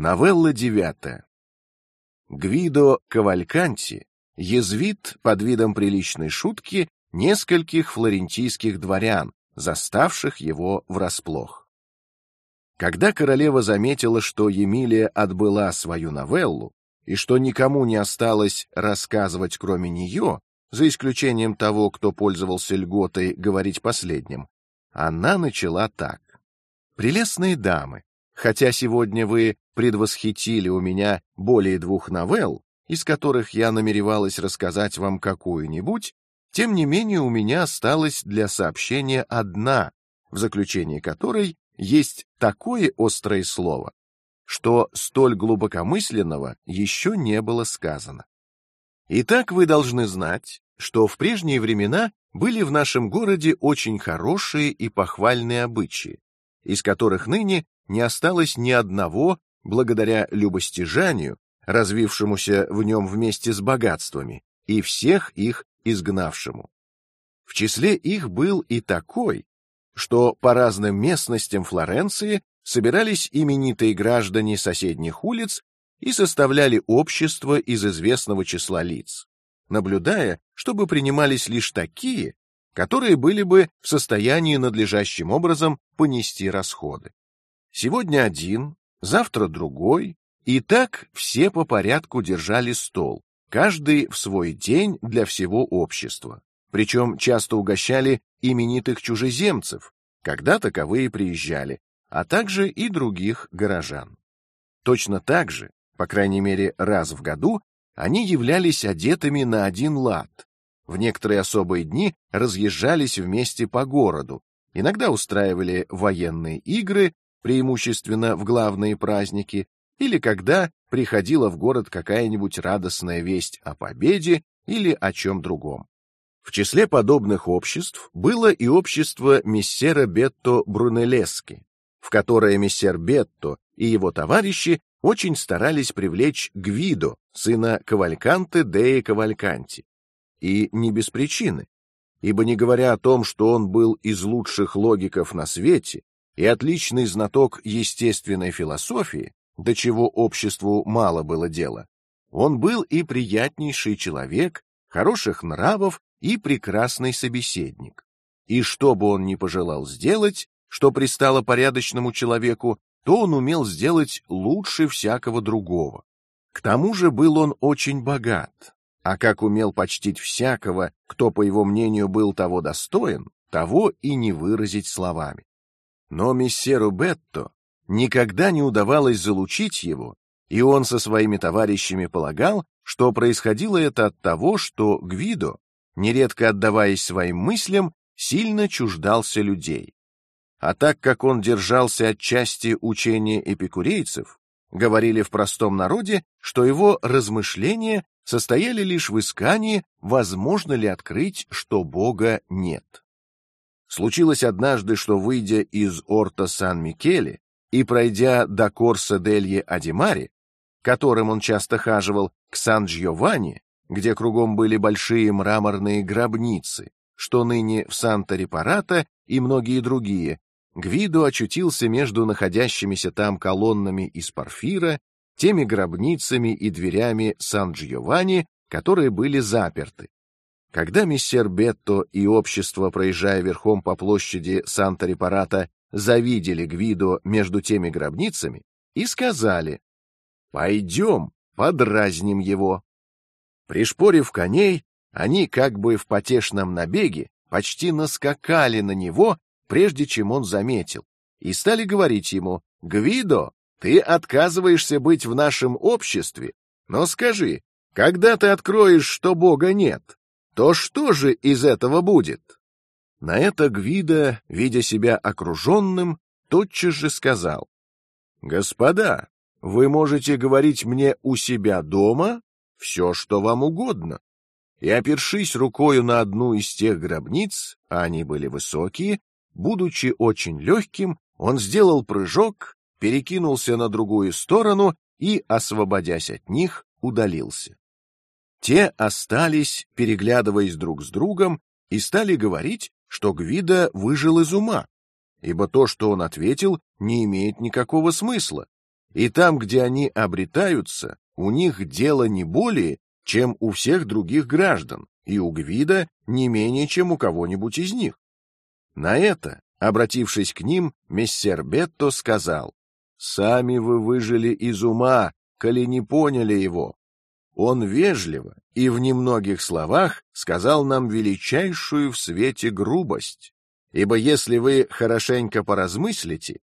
Новелла девятая. Гвидо Кавальканти язвит под видом приличной шутки нескольких флорентийских дворян, заставших его врасплох. Когда королева заметила, что Емилия отбыла свою новеллу и что никому не осталось рассказывать, кроме нее, за исключением того, кто пользовался льготой говорить последним, она начала так: "Прелестные дамы, хотя сегодня вы предвосхитили у меня более двух новелл, из которых я намеревалась рассказать вам какую-нибудь, тем не менее у меня осталась для сообщения одна, в заключении которой есть такое острое слово, что столь глубокомысленного еще не было сказано. Итак, вы должны знать, что в прежние времена были в нашем городе очень хорошие и похвальные обычаи, из которых ныне не осталось ни одного, благодаря любостяжанию, развившемуся в нем вместе с богатствами, и всех их изгнавшему. В числе их был и такой, что по разным местностям Флоренции собирались именитые граждане соседних улиц и составляли общество из известного числа лиц, наблюдая, чтобы принимались лишь такие, которые были бы в состоянии надлежащим образом понести расходы. Сегодня один, завтра другой, и так все по порядку держали стол, каждый в свой день для всего общества. Причем часто угощали именитых чужеземцев, когда таковые приезжали, а также и других горожан. Точно так же, по крайней мере раз в году, они являлись одетыми на один лад. В некоторые особые дни разъезжались вместе по городу, иногда устраивали военные игры, преимущественно в главные праздники, или когда приходила в город какая-нибудь радостная весть о победе или о чем другом. В числе подобных обществ было и общество мессера Бетто Брунеллески, в которое мессер Бетто и его товарищи очень старались привлечь Гвидо, сына Кавальканте Деи Кавальканти, и не без причины, ибо не говоря о том, что он был из лучших логиков на свете и отличный знаток естественной философии, до чего обществу мало было дела. Он был и приятнейший человек, хороших нравов и прекрасный собеседник. И что бы он ни пожелал сделать, что пристало порядочному человеку, то он умел сделать лучше всякого другого. К тому же был он очень богат, а как умел почтить всякого, кто по его мнению был того достоин, того и не выразить словами. Но мессеру Бетто никогда не удавалось залучить его, и он со своими товарищами полагал, что происходило это от того, что Гвидо, нередко отдаваясь своим мыслям, сильно чуждался людей. А так как он держался отчасти учения эпикурейцев, говорили в простом народе, что его размышления состояли лишь в искании, возможно ли открыть, что Бога нет. Случилось однажды, что выйдя из Орта Сан-Микеле, и пройдя до Корса делье Адимари, которым он часто хаживал к Сан-Джованни, где кругом были большие мраморные гробницы, что ныне в Санта-Репарата и многие другие, Гвидо очутился между находящимися там колоннами из порфира, теми гробницами и дверями Сан-Джованни, которые были заперты. Когда мессер Бетто и общество, проезжая верхом по площади Санта-Репарата, завидели Гвидо между теми гробницами и сказали: "Пойдем, подразним его". Пришпорив коней, они как бы в потешном набеге почти наскакали на него, прежде чем он заметил, и стали говорить ему: "Гвидо, ты отказываешься быть в нашем обществе, но скажи, когда ты откроешь, что Бога нет, то что же из этого будет?" На это Гвида, видя себя окруженным, тотчас же сказал: "Господа, вы можете говорить мне у себя дома все, что вам угодно". И опершись рукою на одну из тех гробниц, а они были высокие, будучи очень легким, он сделал прыжок, перекинулся на другую сторону и, освободясь от них, удалился. Те остались, переглядываясь друг с другом, и стали говорить, что Гвида выжил из ума, ибо то, что он ответил, не имеет никакого смысла, и там, где они обретаются, у них дело не более, чем у всех других граждан, и у Гвида не менее, чем у кого-нибудь из них. На это, обратившись к ним, мессер Бетто сказал: "Сами вы выжили из ума, коли не поняли его. Он вежливо и в немногих словах сказал нам величайшую в свете грубость, ибо если вы хорошенько поразмыслите,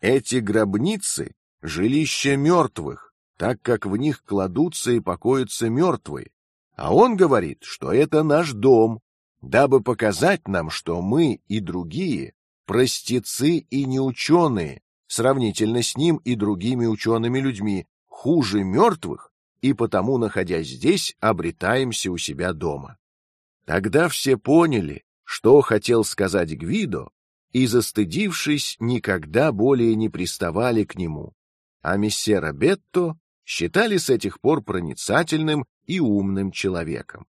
эти гробницы — жилища мертвых, так как в них кладутся и покоятся мертвые, а он говорит, что это наш дом, дабы показать нам, что мы и другие простецы и неученые, сравнительно с ним и другими учеными людьми, хуже мертвых и потому, находясь здесь, обретаемся у себя дома. Тогда все поняли, что хотел сказать Гвидо, и, застыдившись, никогда более не приставали к нему, а мессера Бетто считали с этих пор проницательным и умным человеком.